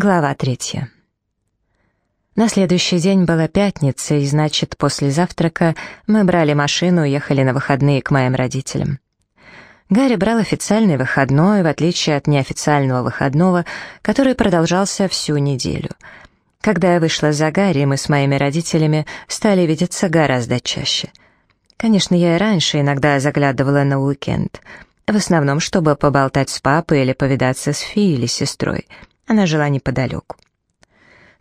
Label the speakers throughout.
Speaker 1: Глава третья. На следующий день была пятница, и значит, после завтрака мы брали машину и ехали на выходные к моим родителям. Гарри брал официальный выходной, в отличие от неофициального выходного, который продолжался всю неделю. Когда я вышла за Гарри, мы с моими родителями стали видеться гораздо чаще. Конечно, я и раньше иногда заглядывала на уикенд, в основном, чтобы поболтать с папой или повидаться с Фи или сестрой — она жила неподалеку.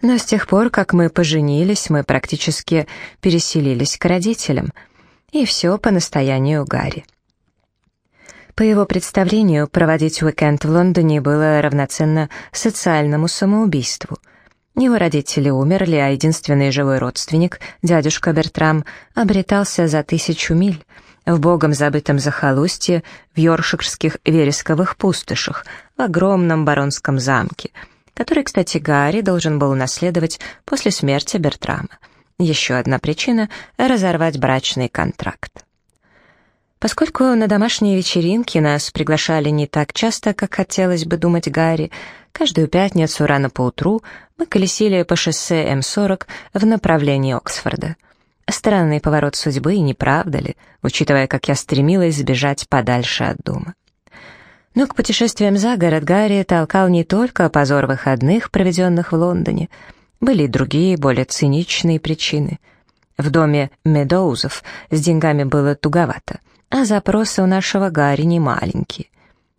Speaker 1: Но с тех пор, как мы поженились, мы практически переселились к родителям. И все по настоянию Гарри. По его представлению, проводить уикенд в Лондоне было равноценно социальному самоубийству. Его родители умерли, а единственный живой родственник, дядюшка Бертрам, обретался за тысячу миль в богом забытом захолустье в йоркширских вересковых пустошах, в огромном баронском замке, который, кстати, Гарри должен был унаследовать после смерти Бертрама. Еще одна причина — разорвать брачный контракт. Поскольку на домашние вечеринки нас приглашали не так часто, как хотелось бы думать Гарри, каждую пятницу рано поутру мы колесили по шоссе М-40 в направлении Оксфорда. Странный поворот судьбы, не правда ли, учитывая, как я стремилась сбежать подальше от дома. Но к путешествиям за город Гарри толкал не только позор выходных, проведенных в Лондоне. Были и другие, более циничные причины. В доме Медоузов с деньгами было туговато, а запросы у нашего Гарри не маленькие.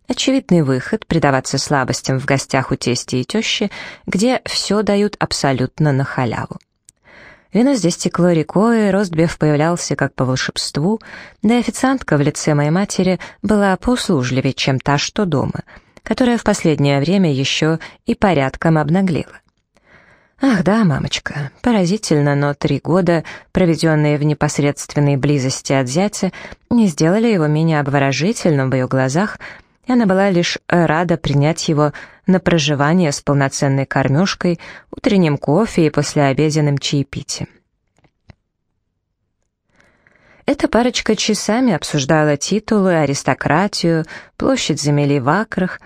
Speaker 1: Очевидный выход — предаваться слабостям в гостях у тести и тещи, где все дают абсолютно на халяву. Вино здесь текло рекой, Ростбеф появлялся как по волшебству, да и официантка в лице моей матери была поуслужливее, чем та, что дома, которая в последнее время еще и порядком обнаглела. Ах да, мамочка, поразительно, но три года, проведенные в непосредственной близости от зятя, не сделали его менее обворожительным в ее глазах, и она была лишь рада принять его на проживание с полноценной кормежкой, утренним кофе и послеобеденным чаепитием. Эта парочка часами обсуждала титулы, аристократию, площадь земель в акрах.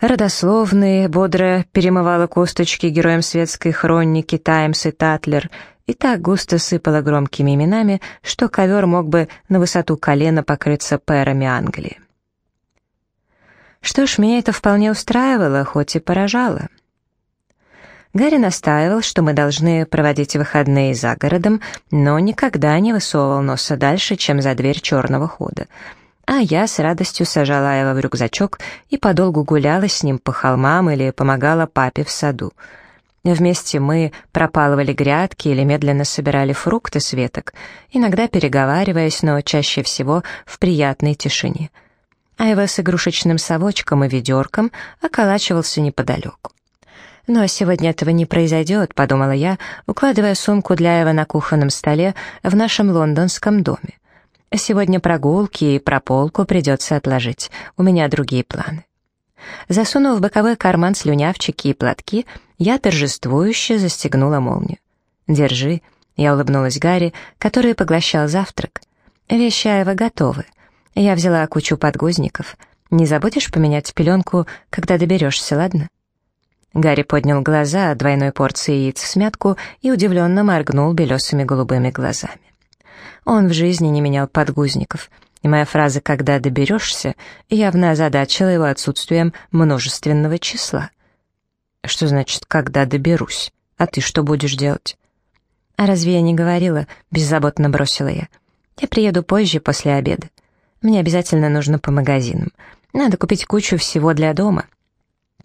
Speaker 1: Родословные бодро перемывала косточки героям светской хроники Таймс и Татлер и так густо сыпала громкими именами, что ковер мог бы на высоту колена покрыться пэрами Англии. Что ж, меня это вполне устраивало, хоть и поражало. Гарри настаивал, что мы должны проводить выходные за городом, но никогда не высовывал носа дальше, чем за дверь черного хода. А я с радостью сажала его в рюкзачок и подолгу гуляла с ним по холмам или помогала папе в саду. Вместе мы пропалывали грядки или медленно собирали фрукты с веток, иногда переговариваясь, но чаще всего в приятной тишине — Айва с игрушечным совочком и ведерком околачивался неподалеку. «Но сегодня этого не произойдет», — подумала я, укладывая сумку для Эва на кухонном столе в нашем лондонском доме. «Сегодня прогулки и прополку придется отложить, у меня другие планы». Засунув в боковой карман слюнявчики и платки, я торжествующе застегнула молнию. «Держи», — я улыбнулась Гарри, который поглощал завтрак. «Вещи Айва готовы. Я взяла кучу подгузников. Не забудешь поменять пеленку, когда доберешься, ладно?» Гарри поднял глаза от двойной порции яиц в смятку и удивленно моргнул белесыми голубыми глазами. Он в жизни не менял подгузников, и моя фраза «когда доберешься» явно озадачила его отсутствием множественного числа. «Что значит «когда доберусь»? А ты что будешь делать?» «А разве я не говорила?» — беззаботно бросила я. «Я приеду позже, после обеда. Мне обязательно нужно по магазинам. Надо купить кучу всего для дома.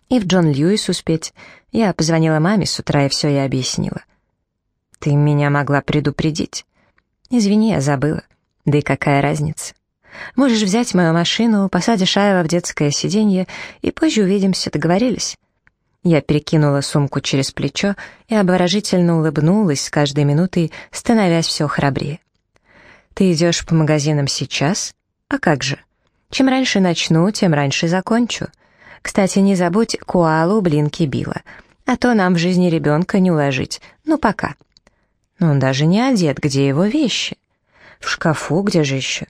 Speaker 1: И в Джон Льюис успеть. Я позвонила маме с утра и все ей объяснила. Ты меня могла предупредить. Извини, я забыла. Да и какая разница? Можешь взять мою машину, посадишь Аева в детское сиденье, и позже увидимся, договорились?» Я перекинула сумку через плечо и обворожительно улыбнулась с каждой минутой, становясь все храбрее. «Ты идешь по магазинам сейчас?» А как же? Чем раньше начну, тем раньше закончу. Кстати, не забудь куалу блинки била, а то нам в жизни ребенка не уложить. Ну, пока. Но он даже не одет, где его вещи? В шкафу, где же еще?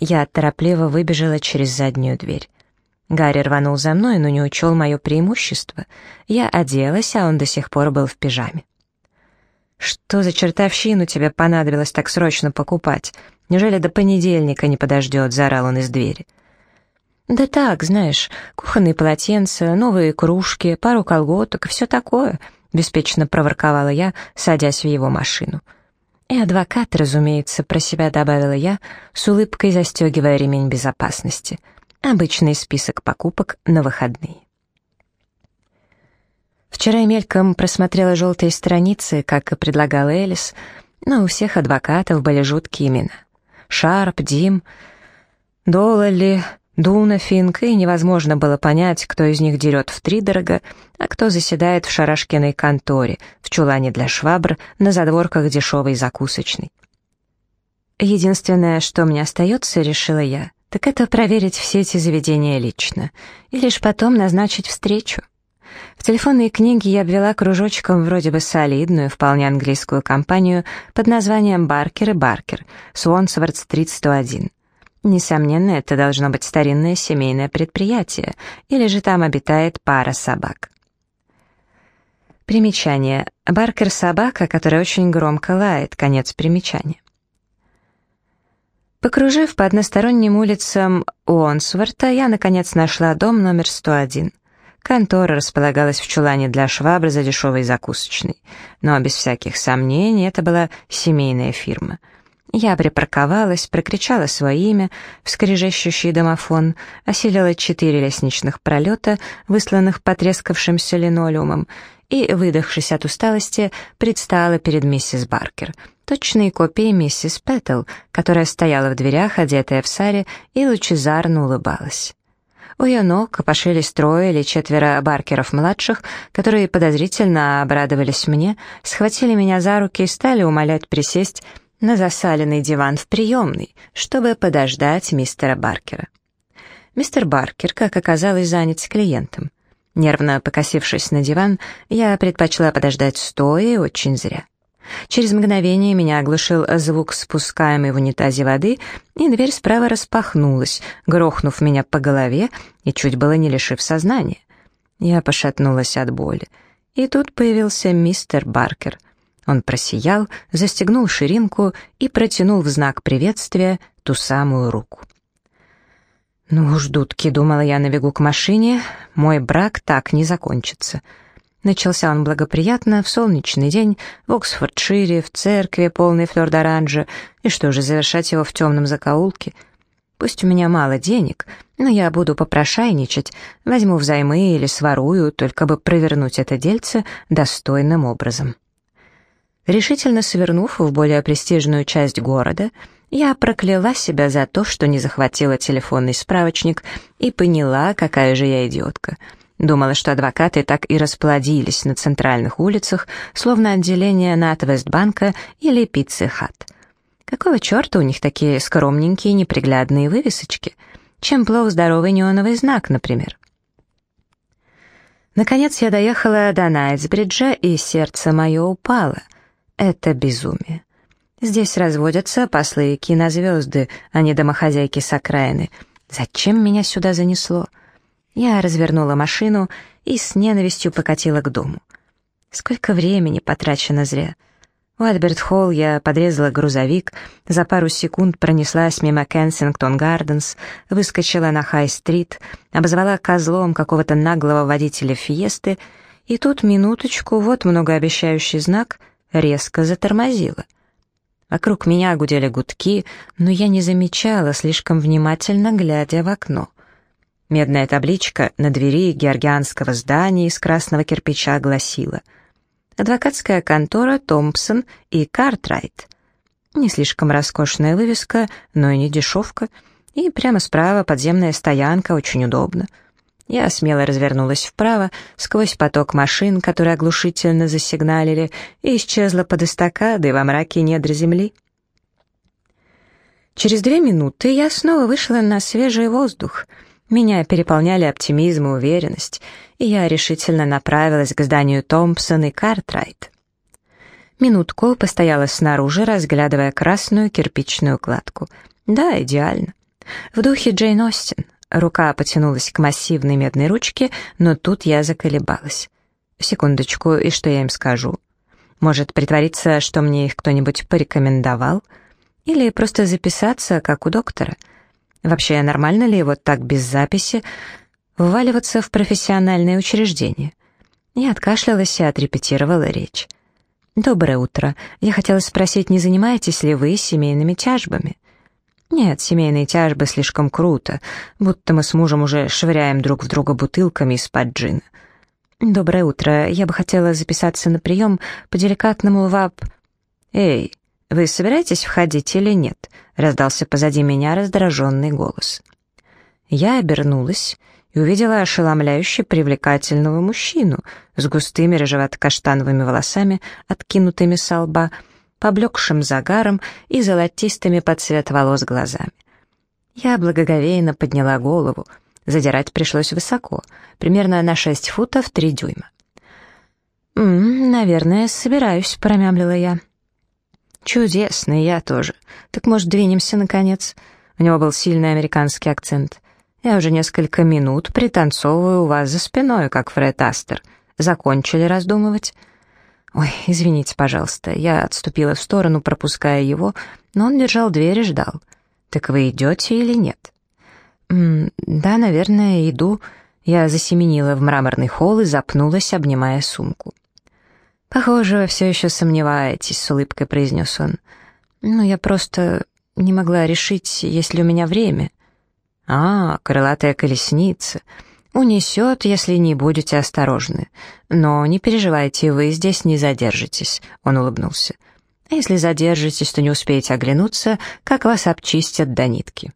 Speaker 1: Я торопливо выбежала через заднюю дверь. Гарри рванул за мной, но не учел мое преимущество. Я оделась, а он до сих пор был в пижаме. «Что за чертовщину тебе понадобилось так срочно покупать? Неужели до понедельника не подождет?» — заорал он из двери. «Да так, знаешь, кухонные полотенца, новые кружки, пару колготок и все такое», — беспечно проворковала я, садясь в его машину. «И адвокат, разумеется», — про себя добавила я, с улыбкой застегивая ремень безопасности. Обычный список покупок на выходные. Вчера я мельком просмотрела желтые страницы, как и предлагала Элис, но у всех адвокатов были жуткие имена. Шарп, Дим, Долали, Дуна, Финк, и невозможно было понять, кто из них дерет втридорога, а кто заседает в Шарашкиной конторе, в чулане для швабр, на задворках дешевой закусочной. Единственное, что мне остается, решила я, так это проверить все эти заведения лично, и лишь потом назначить встречу. В телефонной книге я обвела кружочком вроде бы солидную, вполне английскую компанию под названием «Баркер и Баркер», Суонсворд-стрит 101. Несомненно, это должно быть старинное семейное предприятие, или же там обитает пара собак. Примечание. Баркер — собака, которая очень громко лает. Конец примечания. Покружив по односторонним улицам Уонсворта, я, наконец, нашла дом номер 101. Контора располагалась в чулане для швабры за дешевой закусочной. Но, без всяких сомнений, это была семейная фирма — я припарковалась, прокричала свое имя в скрежещущий домофон, осилила четыре лестничных пролета, высланных потрескавшимся линолеумом, и, выдохшись от усталости, предстала перед миссис Баркер, точной копией миссис Петтл, которая стояла в дверях, одетая в саре, и лучезарно улыбалась. У ее ног копошились трое или четверо Баркеров-младших, которые подозрительно обрадовались мне, схватили меня за руки и стали умолять присесть на засаленный диван в приемной, чтобы подождать мистера Баркера. Мистер Баркер, как оказалось, занят с клиентом. Нервно покосившись на диван, я предпочла подождать стоя очень зря. Через мгновение меня оглушил звук спускаемой в унитазе воды, и дверь справа распахнулась, грохнув меня по голове и чуть было не лишив сознания. Я пошатнулась от боли. И тут появился мистер Баркер — он просиял, застегнул ширинку и протянул в знак приветствия ту самую руку. «Ну уж, дудки», — думала я на к машине, — «мой брак так не закончится». Начался он благоприятно, в солнечный день, в Оксфордшире, в церкви, полной флёр-д'оранжа, и что же, завершать его в темном закоулке? Пусть у меня мало денег, но я буду попрошайничать, возьму взаймы или сворую, только бы провернуть это дельце достойным образом. Решительно свернув в более престижную часть города, я прокляла себя за то, что не захватила телефонный справочник и поняла, какая же я идиотка. Думала, что адвокаты так и расплодились на центральных улицах, словно отделение Натвестбанка или Пиццы Хат. Какого черта у них такие скромненькие неприглядные вывесочки? Чем плох здоровый неоновый знак, например? Наконец я доехала до Найтсбриджа, и сердце мое упало — это безумие. Здесь разводятся послы кинозвезды, а не домохозяйки с окраины. Зачем меня сюда занесло? Я развернула машину и с ненавистью покатила к дому. Сколько времени потрачено зря. У Альберт-Холл я подрезала грузовик, за пару секунд пронеслась мимо Кенсингтон Гарденс, выскочила на Хай-стрит, обозвала козлом какого-то наглого водителя Фиесты, и тут минуточку, вот многообещающий знак — резко затормозила. Вокруг меня гудели гудки, но я не замечала, слишком внимательно глядя в окно. Медная табличка на двери георгианского здания из красного кирпича гласила «Адвокатская контора Томпсон и Картрайт». Не слишком роскошная вывеска, но и не дешевка, и прямо справа подземная стоянка, очень удобно — я смело развернулась вправо, сквозь поток машин, которые оглушительно засигналили, и исчезла под эстакадой во мраке недр земли. Через две минуты я снова вышла на свежий воздух. Меня переполняли оптимизм и уверенность, и я решительно направилась к зданию Томпсон и Картрайт. Минутку постояла снаружи, разглядывая красную кирпичную кладку. Да, идеально. В духе Джейн Остин. Рука потянулась к массивной медной ручке, но тут я заколебалась. Секундочку, и что я им скажу? Может, притвориться, что мне их кто-нибудь порекомендовал? Или просто записаться, как у доктора? Вообще, нормально ли вот так без записи вваливаться в профессиональное учреждение? Я откашлялась и отрепетировала речь. «Доброе утро. Я хотела спросить, не занимаетесь ли вы семейными тяжбами?» «Нет, семейные тяжбы слишком круто, будто мы с мужем уже швыряем друг в друга бутылками из-под джина». «Доброе утро. Я бы хотела записаться на прием по деликатному ВАП...» «Эй, вы собираетесь входить или нет?» — раздался позади меня раздраженный голос. Я обернулась и увидела ошеломляюще привлекательного мужчину с густыми рыжевато-каштановыми волосами, откинутыми со лба, поблекшим загаром и золотистыми под цвет волос глазами. Я благоговейно подняла голову. Задирать пришлось высоко, примерно на шесть футов три дюйма. «М -м, «Наверное, собираюсь», — промямлила я. «Чудесно, я тоже. Так, может, двинемся, наконец?» У него был сильный американский акцент. «Я уже несколько минут пританцовываю у вас за спиной, как Фред Астер. Закончили раздумывать?» «Ой, извините, пожалуйста». Я отступила в сторону, пропуская его, но он держал дверь и ждал. «Так вы идете или нет?» -м, «Да, наверное, иду». Я засеменила в мраморный холл и запнулась, обнимая сумку. «Похоже, вы все еще сомневаетесь», — с улыбкой произнес он. «Ну, я просто не могла решить, есть ли у меня время». «А, крылатая колесница. Унесет, если не будете осторожны. Но не переживайте, вы здесь не задержитесь», — он улыбнулся. «А если задержитесь, то не успеете оглянуться, как вас обчистят до нитки».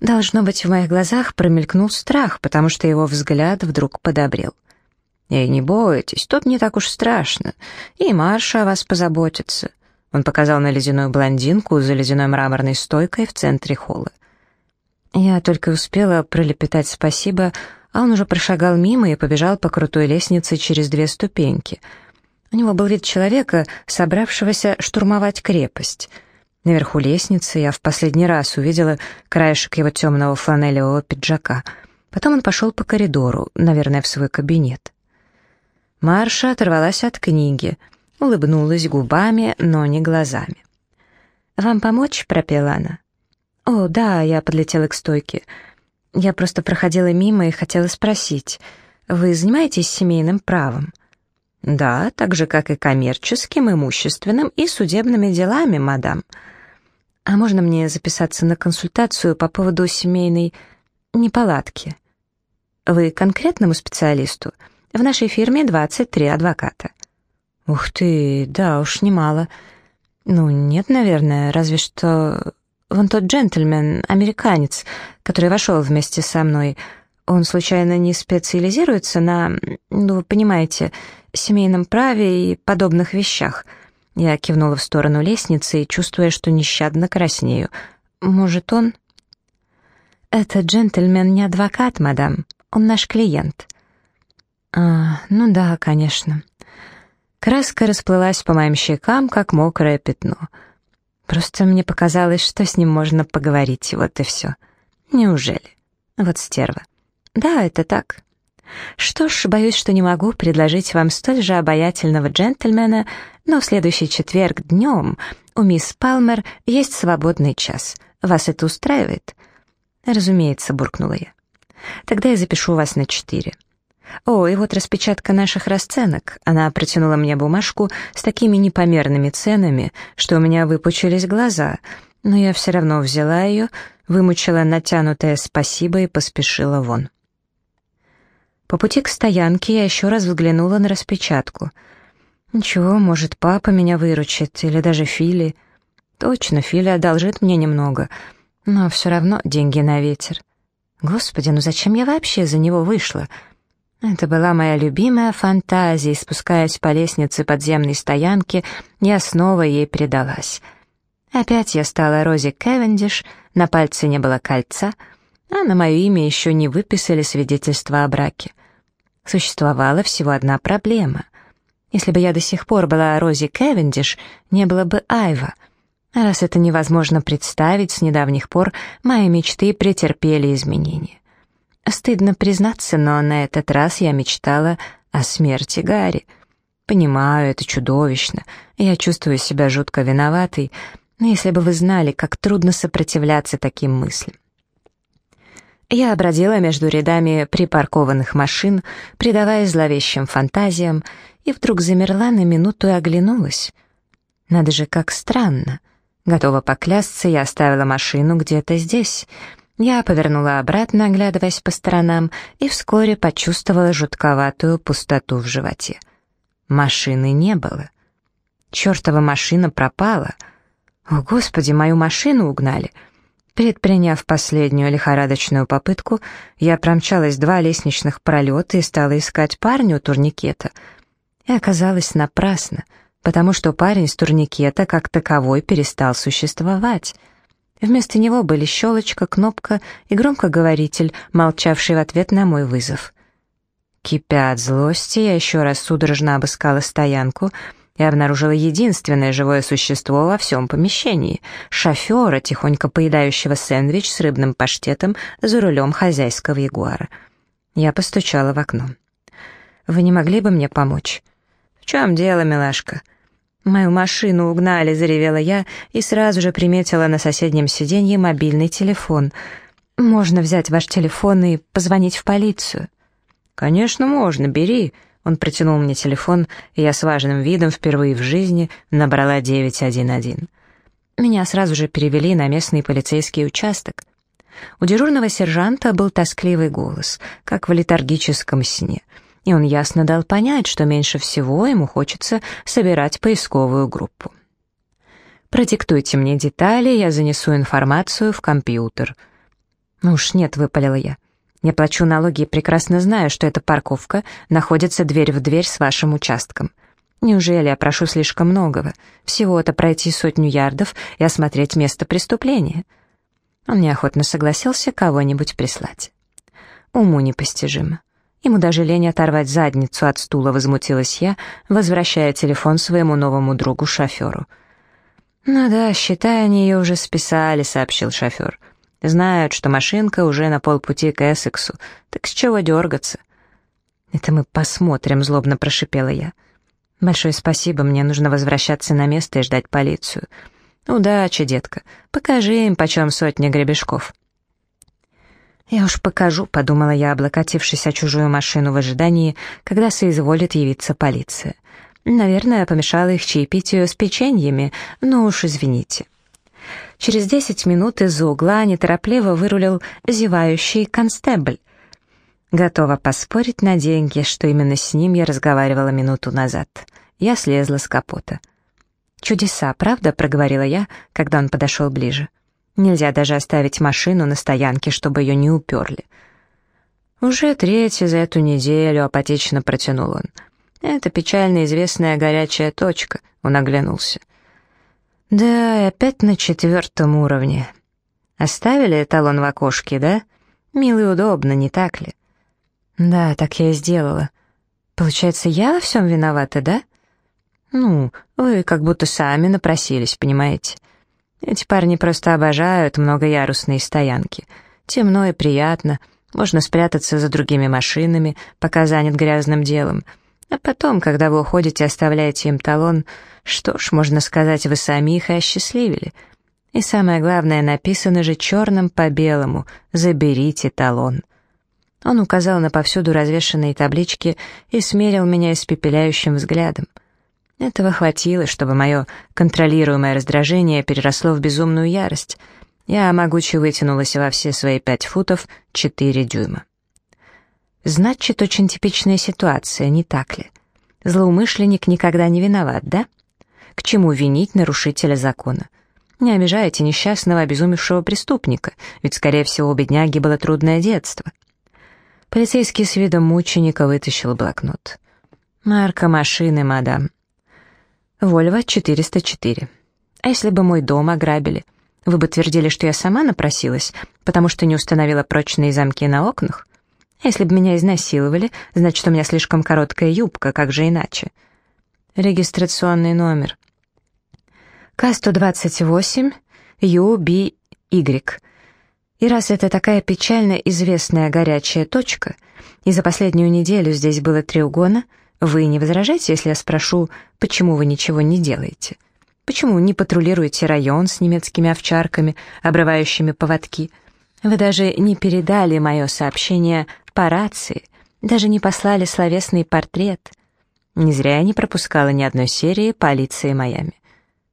Speaker 1: Должно быть, в моих глазах промелькнул страх, потому что его взгляд вдруг подобрел. «Эй, не бойтесь, тут не так уж страшно, и Марша о вас позаботится». Он показал на ледяную блондинку за ледяной мраморной стойкой в центре холла. Я только успела пролепетать спасибо, а он уже прошагал мимо и побежал по крутой лестнице через две ступеньки. У него был вид человека, собравшегося штурмовать крепость. Наверху лестницы я в последний раз увидела краешек его темного фланелевого пиджака. Потом он пошел по коридору, наверное, в свой кабинет. Марша оторвалась от книги, улыбнулась губами, но не глазами. «Вам помочь?» — пропела она. «О, да», — я подлетела к стойке. «Я просто проходила мимо и хотела спросить, вы занимаетесь семейным правом?» «Да, так же, как и коммерческим, имущественным и судебными делами, мадам». «А можно мне записаться на консультацию по поводу семейной неполадки?» «Вы конкретному специалисту?» В нашей фирме 23 адвоката». «Ух ты, да уж немало. Ну, нет, наверное, разве что... Вон тот джентльмен, американец, который вошел вместе со мной, он случайно не специализируется на, ну, понимаете, семейном праве и подобных вещах?» Я кивнула в сторону лестницы, чувствуя, что нещадно краснею. «Может, он...» «Этот джентльмен не адвокат, мадам. Он наш клиент. А, ну да, конечно. Краска расплылась по моим щекам, как мокрое пятно. Просто мне показалось, что с ним можно поговорить, вот и все. Неужели? Вот стерва. Да, это так. Что ж, боюсь, что не могу предложить вам столь же обаятельного джентльмена, но в следующий четверг днем у мисс Палмер есть свободный час. Вас это устраивает? Разумеется, буркнула я. Тогда я запишу вас на четыре. «О, и вот распечатка наших расценок». Она протянула мне бумажку с такими непомерными ценами, что у меня выпучились глаза, но я все равно взяла ее, вымучила натянутое «спасибо» и поспешила вон. По пути к стоянке я еще раз взглянула на распечатку. Ничего, может, папа меня выручит, или даже Фили. Точно, Фили одолжит мне немного, но все равно деньги на ветер. Господи, ну зачем я вообще за него вышла?» Это была моя любимая фантазия, спускаясь по лестнице подземной стоянки, я снова ей предалась. Опять я стала Рози Кевендиш, на пальце не было кольца, а на мое имя еще не выписали свидетельство о браке. Существовала всего одна проблема. Если бы я до сих пор была Рози Кевендиш, не было бы Айва. Раз это невозможно представить, с недавних пор мои мечты претерпели изменения. Стыдно признаться, но на этот раз я мечтала о смерти Гарри. Понимаю, это чудовищно, я чувствую себя жутко виноватой, но если бы вы знали, как трудно сопротивляться таким мыслям. Я обродила между рядами припаркованных машин, предаваясь зловещим фантазиям, и вдруг замерла на минуту и оглянулась. Надо же, как странно. Готова поклясться, я оставила машину где-то здесь. Я повернула обратно, оглядываясь по сторонам, и вскоре почувствовала жутковатую пустоту в животе. Машины не было. Чёртова машина пропала. О, Господи, мою машину угнали — Предприняв последнюю лихорадочную попытку, я промчалась два лестничных пролета и стала искать парня у турникета. И оказалось напрасно, потому что парень с турникета как таковой перестал существовать. Вместо него были щелочка, кнопка и громкоговоритель, молчавший в ответ на мой вызов. Кипя от злости, я еще раз судорожно обыскала стоянку — и обнаружила единственное живое существо во всем помещении — шофера, тихонько поедающего сэндвич с рыбным паштетом за рулем хозяйского ягуара. Я постучала в окно. «Вы не могли бы мне помочь?» «В чем дело, милашка?» «Мою машину угнали», — заревела я и сразу же приметила на соседнем сиденье мобильный телефон. «Можно взять ваш телефон и позвонить в полицию?» «Конечно, можно, бери», он протянул мне телефон, и я с важным видом впервые в жизни набрала 911. Меня сразу же перевели на местный полицейский участок. У дежурного сержанта был тоскливый голос, как в летаргическом сне, и он ясно дал понять, что меньше всего ему хочется собирать поисковую группу. «Продиктуйте мне детали, я занесу информацию в компьютер». «Ну уж нет», — выпалила я. Я плачу налоги и прекрасно знаю, что эта парковка находится дверь в дверь с вашим участком. Неужели я прошу слишком многого? Всего-то пройти сотню ярдов и осмотреть место преступления. Он неохотно согласился кого-нибудь прислать. Уму непостижимо. Ему даже лень оторвать задницу от стула, возмутилась я, возвращая телефон своему новому другу-шоферу. «Ну да, считай, они ее уже списали», — сообщил шофер. Знают, что машинка уже на полпути к Эссексу, так с чего дергаться? «Это мы посмотрим», — злобно прошипела я. «Большое спасибо, мне нужно возвращаться на место и ждать полицию. Удачи, детка, покажи им, почем сотня гребешков». «Я уж покажу», — подумала я, облокотившись о чужую машину в ожидании, когда соизволит явиться полиция. Наверное, помешала их чаепитию с печеньями, но уж извините. Через десять минут из-за угла неторопливо вырулил зевающий констебль. Готова поспорить на деньги, что именно с ним я разговаривала минуту назад. Я слезла с капота. «Чудеса, правда?» — проговорила я, когда он подошел ближе. «Нельзя даже оставить машину на стоянке, чтобы ее не уперли». «Уже третий за эту неделю», — апатично протянул он. «Это печально известная горячая точка», — он оглянулся. Да, и опять на четвертом уровне. Оставили эталон в окошке, да? Мило и удобно, не так ли? Да, так я и сделала. Получается, я во всем виновата, да? Ну, вы как будто сами напросились, понимаете? Эти парни просто обожают многоярусные стоянки. Темно и приятно, можно спрятаться за другими машинами, пока занят грязным делом — а потом, когда вы уходите, оставляете им талон, что ж, можно сказать, вы сами их и осчастливили. И самое главное, написано же черным по белому «Заберите талон». Он указал на повсюду развешанные таблички и смерил меня испепеляющим взглядом. Этого хватило, чтобы мое контролируемое раздражение переросло в безумную ярость. Я могуче вытянулась во все свои пять футов четыре дюйма. Значит, очень типичная ситуация, не так ли? Злоумышленник никогда не виноват, да? К чему винить нарушителя закона? Не обижайте несчастного, обезумевшего преступника, ведь, скорее всего, у бедняги было трудное детство. Полицейский с видом мученика вытащил блокнот. «Марка машины, мадам». «Вольво 404». «А если бы мой дом ограбили? Вы бы твердили, что я сама напросилась, потому что не установила прочные замки на окнах?» Если бы меня изнасиловали, значит, у меня слишком короткая юбка, как же иначе? Регистрационный номер. К-128, UBY. И раз это такая печально известная горячая точка, и за последнюю неделю здесь было три угона, вы не возражаете, если я спрошу, почему вы ничего не делаете? Почему не патрулируете район с немецкими овчарками, обрывающими поводки? Вы даже не передали мое сообщение по рации, даже не послали словесный портрет. Не зря я не пропускала ни одной серии полиции Майами.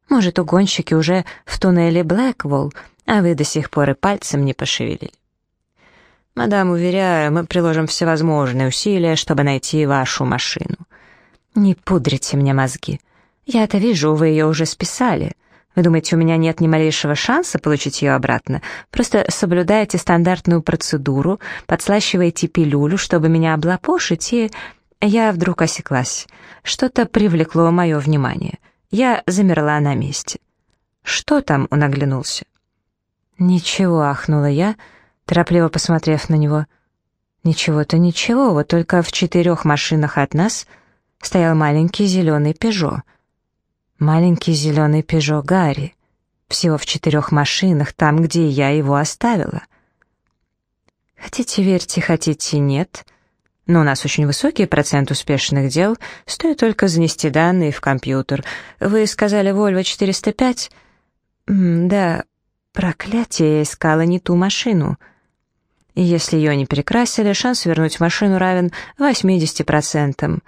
Speaker 1: Может, угонщики уже в туннеле Блэкволл, а вы до сих пор и пальцем не пошевелили. Мадам, уверяю, мы приложим всевозможные усилия, чтобы найти вашу машину. Не пудрите мне мозги. Я это вижу, вы ее уже списали. Вы думаете, у меня нет ни малейшего шанса получить ее обратно? Просто соблюдаете стандартную процедуру, подслащиваете пилюлю, чтобы меня облапошить, и... Я вдруг осеклась. Что-то привлекло мое внимание. Я замерла на месте. «Что там?» — он оглянулся. «Ничего», — ахнула я, торопливо посмотрев на него. «Ничего-то ничего, вот только в четырех машинах от нас стоял маленький зеленый «Пежо». Маленький зеленый «Пежо» Гарри. Всего в четырех машинах, там, где я его оставила. Хотите верьте, хотите нет, но у нас очень высокий процент успешных дел, стоит только занести данные в компьютер. Вы сказали «Вольво 405»? М да, Проклятие, я искала не ту машину. И если ее не перекрасили, шанс вернуть машину равен 80%.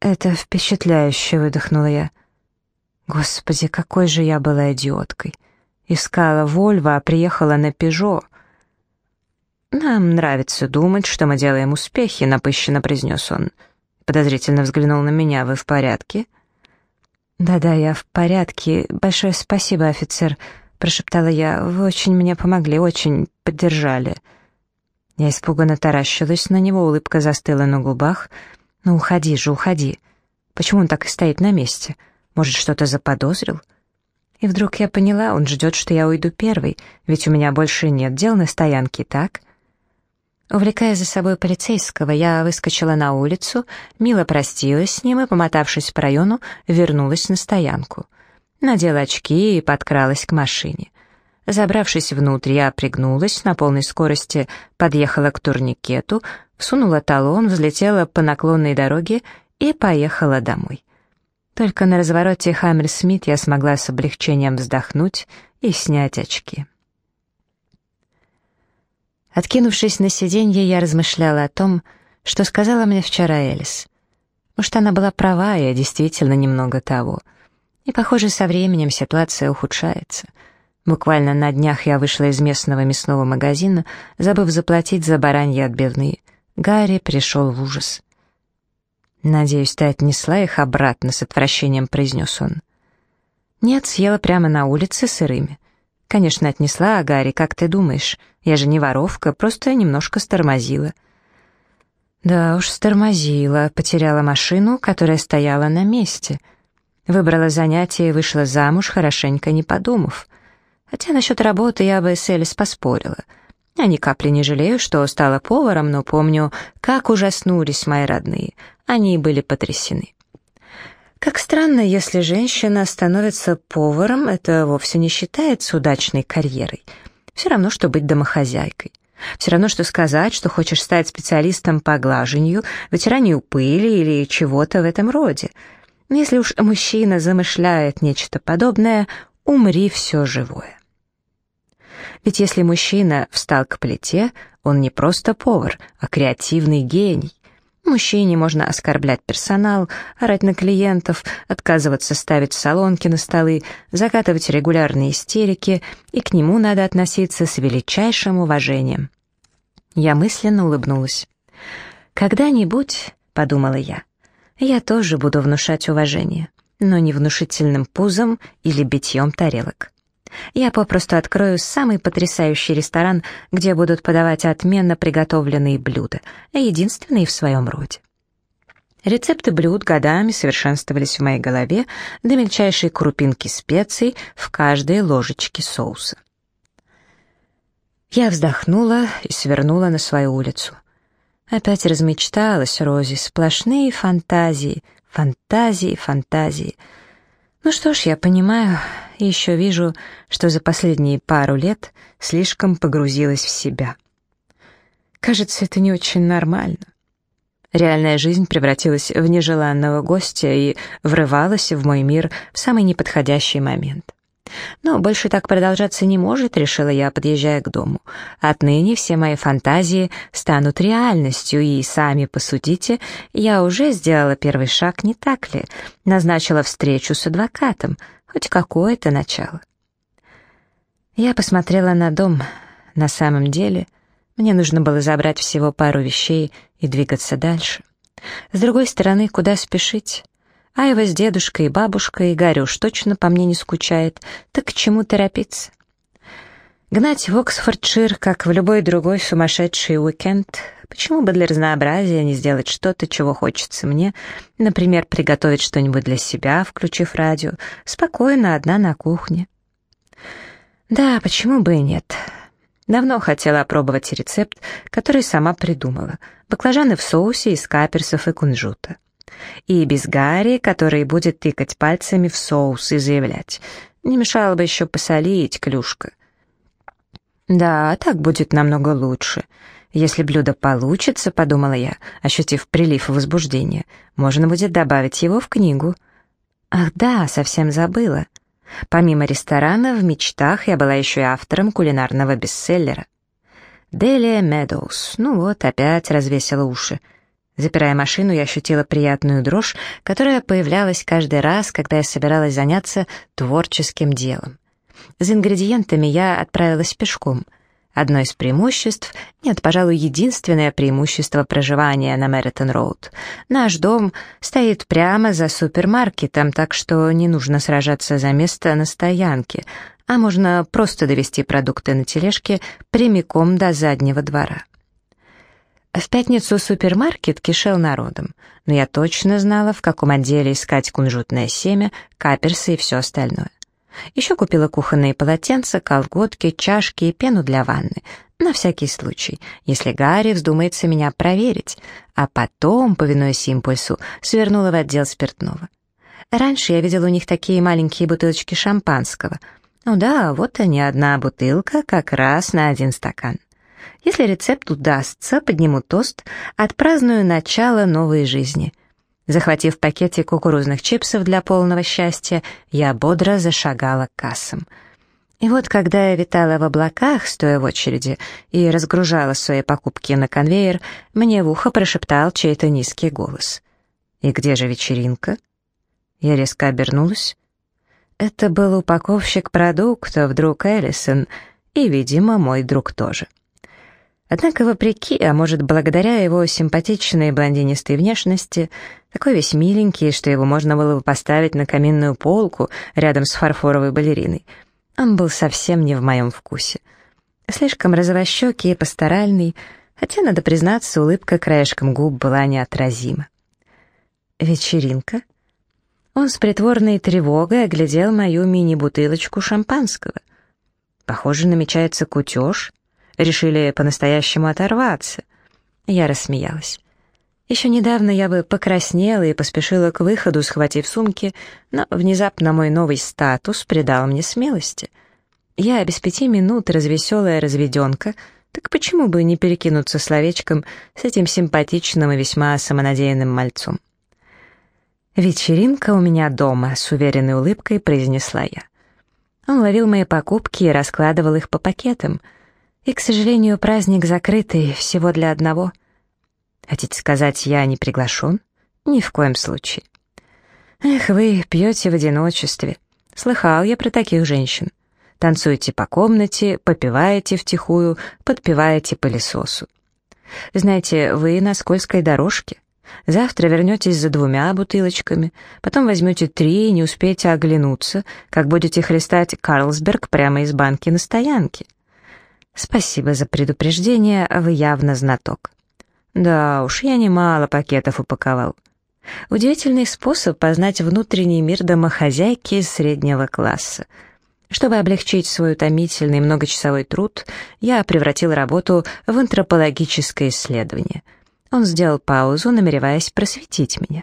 Speaker 1: «Это впечатляюще», — выдохнула я. «Господи, какой же я была идиоткой! Искала Вольво, а приехала на Пежо». «Нам нравится думать, что мы делаем успехи», — напыщенно произнес он. Подозрительно взглянул на меня. «Вы в порядке?» «Да-да, я в порядке. Большое спасибо, офицер», — прошептала я. «Вы очень мне помогли, очень поддержали». Я испуганно таращилась на него, улыбка застыла на губах. «Ну, уходи же, уходи. Почему он так и стоит на месте? Может, что-то заподозрил?» И вдруг я поняла, он ждет, что я уйду первой, ведь у меня больше нет дел на стоянке, так? Увлекая за собой полицейского, я выскочила на улицу, мило простилась с ним и, помотавшись по району, вернулась на стоянку — надела очки и подкралась к машине. Забравшись внутрь, я пригнулась, на полной скорости подъехала к турникету, всунула талон, взлетела по наклонной дороге и поехала домой. Только на развороте Хаммерсмит я смогла с облегчением вздохнуть и снять очки. Откинувшись на сиденье, я размышляла о том, что сказала мне вчера Элис. Может, она была права, я действительно немного того — и, похоже, со временем ситуация ухудшается. Буквально на днях я вышла из местного мясного магазина, забыв заплатить за бараньи отбивные. Гарри пришел в ужас. «Надеюсь, ты отнесла их обратно», — с отвращением произнес он. «Нет, съела прямо на улице сырыми». «Конечно, отнесла, а Гарри, как ты думаешь? Я же не воровка, просто немножко стормозила». «Да уж, стормозила, потеряла машину, которая стояла на месте». Выбрала занятие и вышла замуж, хорошенько не подумав. Хотя насчет работы я бы с Элис поспорила. Я ни капли не жалею, что стала поваром, но помню, как ужаснулись мои родные. Они были потрясены. Как странно, если женщина становится поваром, это вовсе не считается удачной карьерой. Все равно, что быть домохозяйкой. Все равно, что сказать, что хочешь стать специалистом по глажению, вытиранию пыли или чего-то в этом роде — если уж мужчина замышляет нечто подобное, умри все живое. Ведь если мужчина встал к плите, он не просто повар, а креативный гений. Мужчине можно оскорблять персонал, орать на клиентов, отказываться ставить солонки на столы, закатывать регулярные истерики, и к нему надо относиться с величайшим уважением. Я мысленно улыбнулась. «Когда-нибудь», — подумала я, я тоже буду внушать уважение, но не внушительным пузом или битьем тарелок. Я попросту открою самый потрясающий ресторан, где будут подавать отменно приготовленные блюда, единственные в своем роде. Рецепты блюд годами совершенствовались в моей голове до мельчайшей крупинки специй в каждой ложечке соуса. Я вздохнула и свернула на свою улицу. Опять размечталась Рози, сплошные фантазии, фантазии, фантазии. Ну что ж, я понимаю, еще вижу, что за последние пару лет слишком погрузилась в себя. Кажется, это не очень нормально. Реальная жизнь превратилась в нежеланного гостя и врывалась в мой мир в самый неподходящий момент. Но больше так продолжаться не может, решила я, подъезжая к дому. Отныне все мои фантазии станут реальностью, и сами посудите, я уже сделала первый шаг, не так ли? Назначила встречу с адвокатом, хоть какое-то начало. Я посмотрела на дом. На самом деле, мне нужно было забрать всего пару вещей и двигаться дальше. С другой стороны, куда спешить? Айва с дедушкой и бабушкой, Гарри уж точно по мне не скучает, так к чему торопиться? Гнать в Оксфордшир, как в любой другой сумасшедший уикенд, почему бы для разнообразия не сделать что-то, чего хочется мне, например, приготовить что-нибудь для себя, включив радио, спокойно, одна на кухне. Да, почему бы и нет. Давно хотела опробовать рецепт, который сама придумала. Баклажаны в соусе из каперсов и кунжута. И без Гарри, который будет тыкать пальцами в соус и заявлять. Не мешало бы еще посолить, клюшка. Да, так будет намного лучше. Если блюдо получится, подумала я, ощутив прилив возбуждения, можно будет добавить его в книгу. Ах да, совсем забыла. Помимо ресторана, в мечтах я была еще и автором кулинарного бестселлера. Делия Медоуз. Ну вот, опять развесила уши. Запирая машину, я ощутила приятную дрожь, которая появлялась каждый раз, когда я собиралась заняться творческим делом. За ингредиентами я отправилась пешком. Одно из преимуществ, нет, пожалуй, единственное преимущество проживания на Мэритон-Роуд. Наш дом стоит прямо за супермаркетом, так что не нужно сражаться за место на стоянке, а можно просто довести продукты на тележке прямиком до заднего двора. В пятницу супермаркет кишел народом, но я точно знала, в каком отделе искать кунжутное семя, каперсы и все остальное. Еще купила кухонные полотенца, колготки, чашки и пену для ванны, на всякий случай, если Гарри вздумается меня проверить, а потом, повинуясь импульсу, свернула в отдел спиртного. Раньше я видела у них такие маленькие бутылочки шампанского. Ну да, вот они, одна бутылка, как раз на один стакан. Если рецепт удастся, подниму тост, отпраздную начало новой жизни. Захватив пакетик кукурузных чипсов для полного счастья, я бодро зашагала к кассам. И вот когда я витала в облаках, стоя в очереди, и разгружала свои покупки на конвейер, мне в ухо прошептал чей-то низкий голос. «И где же вечеринка?» Я резко обернулась. Это был упаковщик продуктов, друг Эллисон, и, видимо, мой друг тоже. Однако, вопреки, а может, благодаря его симпатичной блондинистой внешности, такой весь миленький, что его можно было бы поставить на каминную полку рядом с фарфоровой балериной, он был совсем не в моем вкусе. Слишком розовощекий и пасторальный, хотя, надо признаться, улыбка краешком губ была неотразима. «Вечеринка?» Он с притворной тревогой оглядел мою мини-бутылочку шампанского. Похоже, намечается кутеж, решили по-настоящему оторваться. Я рассмеялась. Еще недавно я бы покраснела и поспешила к выходу, схватив сумки, но внезапно мой новый статус придал мне смелости. Я без пяти минут развеселая разведенка, так почему бы не перекинуться словечком с этим симпатичным и весьма самонадеянным мальцом? «Вечеринка у меня дома», — с уверенной улыбкой произнесла я. Он ловил мои покупки и раскладывал их по пакетам — и, к сожалению, праздник закрытый, всего для одного. Хотите сказать, я не приглашен? Ни в коем случае. Эх, вы пьете в одиночестве. Слыхал я про таких женщин. Танцуете по комнате, попиваете втихую, подпеваете пылесосу. Знаете, вы на скользкой дорожке. Завтра вернетесь за двумя бутылочками, потом возьмете три и не успеете оглянуться, как будете хлестать Карлсберг прямо из банки на стоянке. «Спасибо за предупреждение, вы явно знаток». «Да уж, я немало пакетов упаковал». Удивительный способ познать внутренний мир домохозяйки среднего класса. Чтобы облегчить свой утомительный многочасовой труд, я превратил работу в антропологическое исследование. Он сделал паузу, намереваясь просветить меня.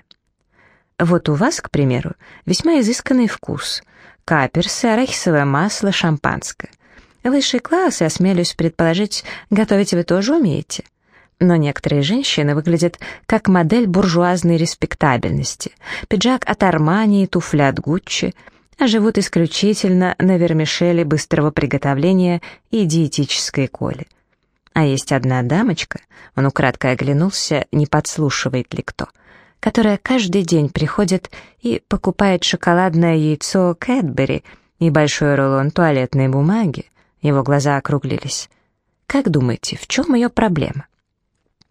Speaker 1: Вот у вас, к примеру, весьма изысканный вкус. Каперсы, арахисовое масло, шампанское. Высший класс, и осмелюсь предположить, готовить вы тоже умеете. Но некоторые женщины выглядят как модель буржуазной респектабельности. Пиджак от Армани и туфли от Гуччи, а живут исключительно на вермишеле быстрого приготовления и диетической коле. А есть одна дамочка, он украдкой оглянулся, не подслушивает ли кто, которая каждый день приходит и покупает шоколадное яйцо Кэтбери и большой рулон туалетной бумаги. Его глаза округлились. Как думаете, в чем ее проблема?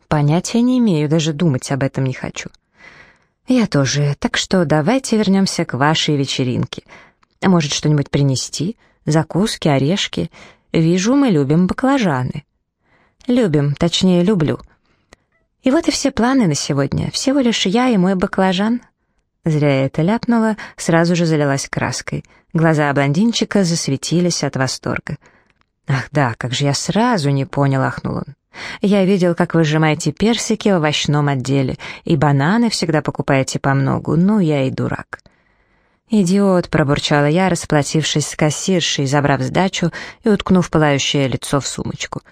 Speaker 1: Понятия не имею, даже думать об этом не хочу. Я тоже, так что давайте вернемся к вашей вечеринке. Может, что-нибудь принести? Закуски, орешки? Вижу, мы любим баклажаны. Любим, точнее, люблю. И вот и все планы на сегодня. Всего лишь я и мой баклажан. Зря я это ляпнула, сразу же залилась краской. Глаза блондинчика засветились от восторга. «Ах да, как же я сразу не понял», — ахнул он. «Я видел, как вы сжимаете персики в овощном отделе, и бананы всегда покупаете по многу, ну я и дурак». «Идиот», — пробурчала я, расплатившись с кассиршей, забрав сдачу и уткнув пылающее лицо в сумочку.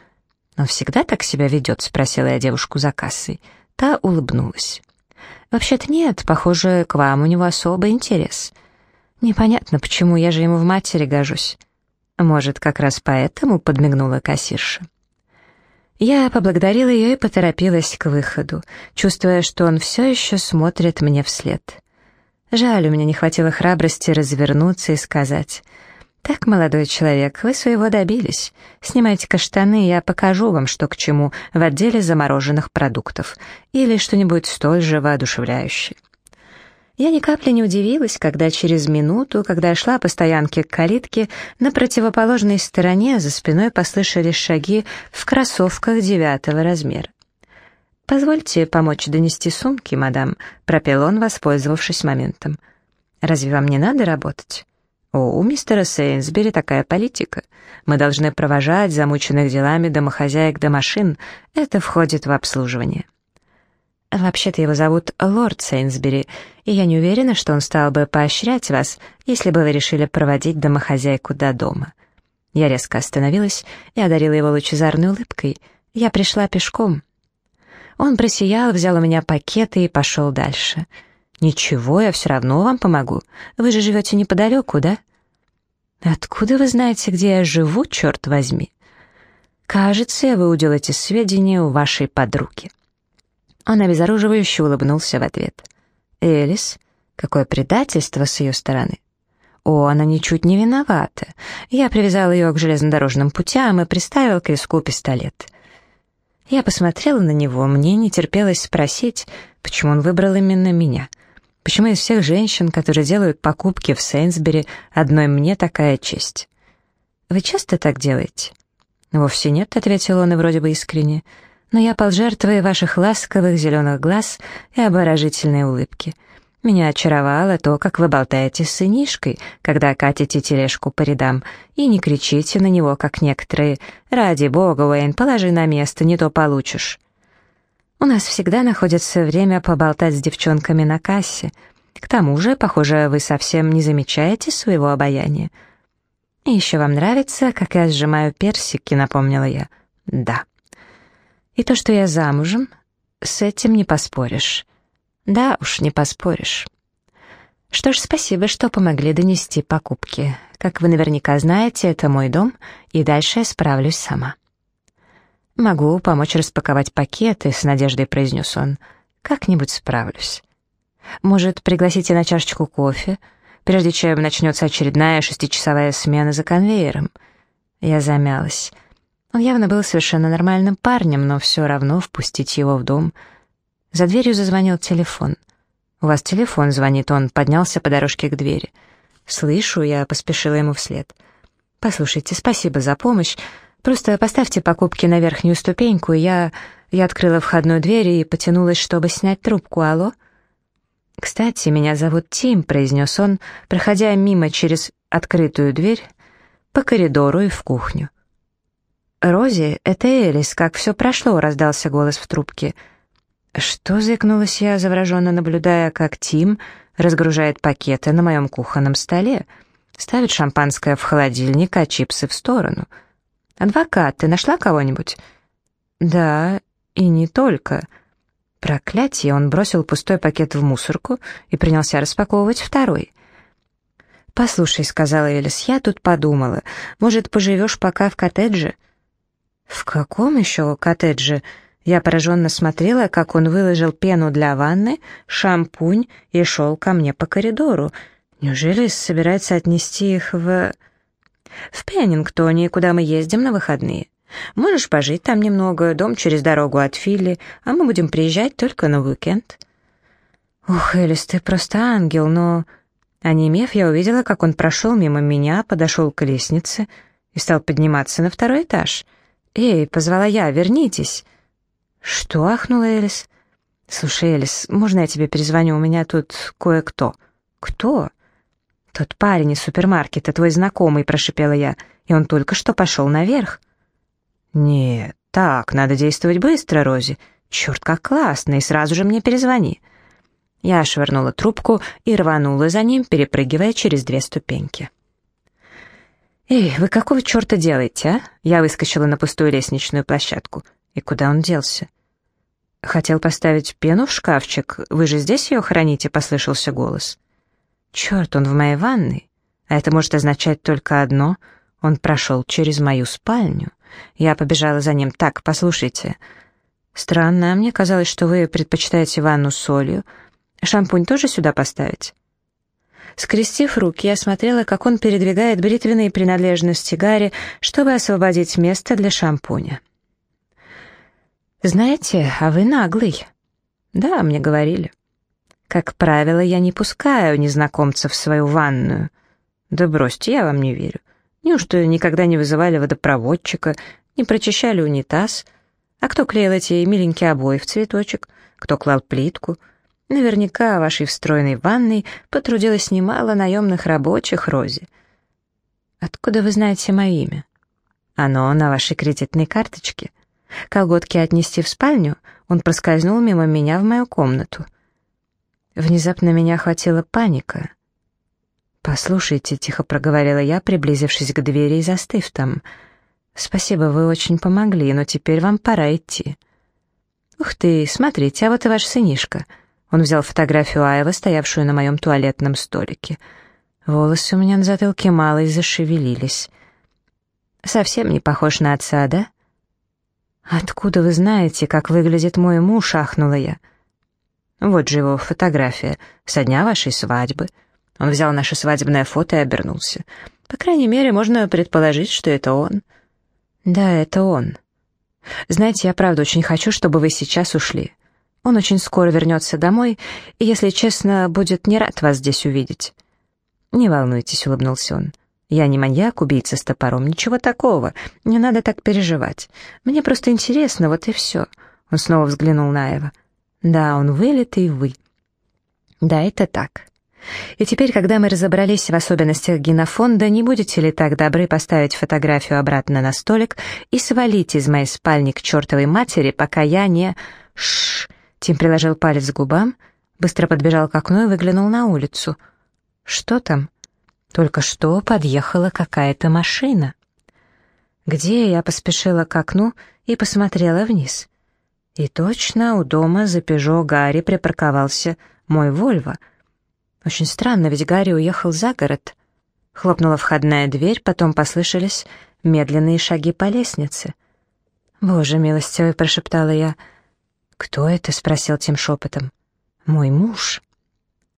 Speaker 1: «Он всегда так себя ведет?» — спросила я девушку за кассой. Та улыбнулась. «Вообще-то нет, похоже, к вам у него особый интерес. Непонятно, почему, я же ему в матери гожусь». «Может, как раз поэтому?» — подмигнула кассирша. Я поблагодарила ее и поторопилась к выходу, чувствуя, что он все еще смотрит мне вслед. Жаль, у меня не хватило храбрости развернуться и сказать — «Так, молодой человек, вы своего добились. Снимайте-ка штаны, я покажу вам, что к чему в отделе замороженных продуктов. Или что-нибудь столь же воодушевляющее». Я ни капли не удивилась, когда через минуту, когда я шла по стоянке к калитке, на противоположной стороне за спиной послышались шаги в кроссовках девятого размера. «Позвольте помочь донести сумки, мадам», — пропел он, воспользовавшись моментом. «Разве вам не надо работать?» О, у мистера Сейнсбери такая политика. Мы должны провожать замученных делами домохозяек до машин. Это входит в обслуживание. Вообще-то его зовут лорд Сейнсбери, и я не уверена, что он стал бы поощрять вас, если бы вы решили проводить домохозяйку до дома. Я резко остановилась и одарила его лучезарной улыбкой. Я пришла пешком. Он просиял, взял у меня пакеты и пошел дальше — «Ничего, я все равно вам помогу. Вы же живете неподалеку, да?» «Откуда вы знаете, где я живу, черт возьми?» «Кажется, я выудил эти сведения у вашей подруги». Он обезоруживающе улыбнулся в ответ. «Элис, какое предательство с ее стороны!» «О, она ничуть не виновата. Я привязал ее к железнодорожным путям и приставил к виску пистолет». Я посмотрела на него, мне не терпелось спросить, почему он выбрал именно меня — Почему из всех женщин, которые делают покупки в Сейнсбери, одной мне такая честь? Вы часто так делаете? Вовсе нет, ответил он и вроде бы искренне. Но я пал жертвой ваших ласковых зеленых глаз и обворожительной улыбки. Меня очаровало то, как вы болтаете с сынишкой, когда катите тележку по рядам, и не кричите на него, как некоторые. «Ради бога, Уэйн, положи на место, не то получишь». У нас всегда находится время поболтать с девчонками на кассе. К тому же, похоже, вы совсем не замечаете своего обаяния. И еще вам нравится, как я сжимаю персики, напомнила я. Да. И то, что я замужем, с этим не поспоришь. Да уж, не поспоришь. Что ж, спасибо, что помогли донести покупки. Как вы наверняка знаете, это мой дом, и дальше я справлюсь сама. «Могу помочь распаковать пакеты», — с надеждой произнес он. «Как-нибудь справлюсь». «Может, пригласите на чашечку кофе, прежде чем начнется очередная шестичасовая смена за конвейером?» Я замялась. Он явно был совершенно нормальным парнем, но все равно впустить его в дом. За дверью зазвонил телефон. «У вас телефон звонит», — он поднялся по дорожке к двери. «Слышу», — я поспешила ему вслед. «Послушайте, спасибо за помощь. Просто поставьте покупки на верхнюю ступеньку, и я... Я открыла входную дверь и потянулась, чтобы снять трубку. Алло? «Кстати, меня зовут Тим», — произнес он, проходя мимо через открытую дверь по коридору и в кухню. «Рози, это Элис, как все прошло?» — раздался голос в трубке. «Что?» — заикнулась я, завороженно наблюдая, как Тим разгружает пакеты на моем кухонном столе, ставит шампанское в холодильник, а чипсы в сторону. «Адвокат, ты нашла кого-нибудь?» «Да, и не только». Проклятие, он бросил пустой пакет в мусорку и принялся распаковывать второй. «Послушай», — сказала Элис, — «я тут подумала. Может, поживешь пока в коттедже?» «В каком еще коттедже?» Я пораженно смотрела, как он выложил пену для ванны, шампунь и шел ко мне по коридору. Неужели собирается отнести их в... В Пеннингтоне, куда мы ездим на выходные. Можешь пожить там немного, дом через дорогу от Филли, а мы будем приезжать только на уикенд. Ух, Элис, ты просто ангел, но... Онемев, я увидела, как он прошел мимо меня, подошел к лестнице и стал подниматься на второй этаж. «Эй!» — позвала я, «вернитесь!» «Что?» — ахнула Элис. «Слушай, Элис, можно я тебе перезвоню? У меня тут кое-кто». «Кто?» «Тот парень из супермаркета, твой знакомый», — прошипела я, «и он только что пошел наверх». «Нет, так, надо действовать быстро, Рози. Черт, как классно, и сразу же мне перезвони». Я швырнула трубку и рванула за ним, перепрыгивая через две ступеньки. «Эй, вы какого черта делаете, а?» Я выскочила на пустую лестничную площадку. И куда он делся? «Хотел поставить пену в шкафчик. Вы же здесь ее храните?» — послышался голос. «Черт, он в моей ванной. А это может означать только одно. Он прошел через мою спальню. Я побежала за ним. Так, послушайте. Странно, а мне казалось, что вы предпочитаете ванну с солью. Шампунь тоже сюда поставить?» Скрестив руки, я смотрела, как он передвигает бритвенные принадлежности Гарри, чтобы освободить место для шампуня. «Знаете, а вы наглый». «Да, мне говорили». «Как правило, я не пускаю незнакомцев в свою ванную». «Да бросьте, я вам не верю. Неужто никогда не вызывали водопроводчика, не прочищали унитаз? А кто клеил эти миленькие обои в цветочек? Кто клал плитку?» Наверняка вашей встроенной ванной потрудилось немало наемных рабочих, Рози. Откуда вы знаете мое имя? Оно на вашей кредитной карточке. Колготки отнести в спальню, он проскользнул мимо меня в мою комнату. Внезапно меня охватила паника. «Послушайте», — тихо проговорила я, приблизившись к двери и застыв там. «Спасибо, вы очень помогли, но теперь вам пора идти». «Ух ты, смотрите, а вот и ваш сынишка». Он взял фотографию Аева, стоявшую на моем туалетном столике. Волосы у меня на затылке мало и зашевелились. «Совсем не похож на отца, да?» «Откуда вы знаете, как выглядит мой муж?» — ахнула я. «Вот же его фотография, со дня вашей свадьбы». Он взял наше свадебное фото и обернулся. «По крайней мере, можно предположить, что это он». «Да, это он. Знаете, я правда очень хочу, чтобы вы сейчас ушли. Он очень скоро вернется домой, и, если честно, будет не рад вас здесь увидеть». «Не волнуйтесь», — улыбнулся он. «Я не маньяк, убийца с топором, ничего такого. Не надо так переживать. Мне просто интересно, вот и все». Он снова взглянул на Эва. «Да, он вылитый вы». «Да, это так». И теперь, когда мы разобрались в особенностях генофонда, не будете ли так добры поставить фотографию обратно на столик и свалить из моей спальни к чертовой матери, пока я не... Шш! Тим приложил палец к губам, быстро подбежал к окну и выглянул на улицу. «Что там?» «Только что подъехала какая-то машина». «Где?» Я поспешила к окну и посмотрела вниз. И точно у дома за Пежо Гарри припарковался мой Вольво. Очень странно, ведь Гарри уехал за город. Хлопнула входная дверь, потом послышались медленные шаги по лестнице. «Боже милостивый», — прошептала я, — «Кто это?» — спросил тем шепотом. «Мой муж».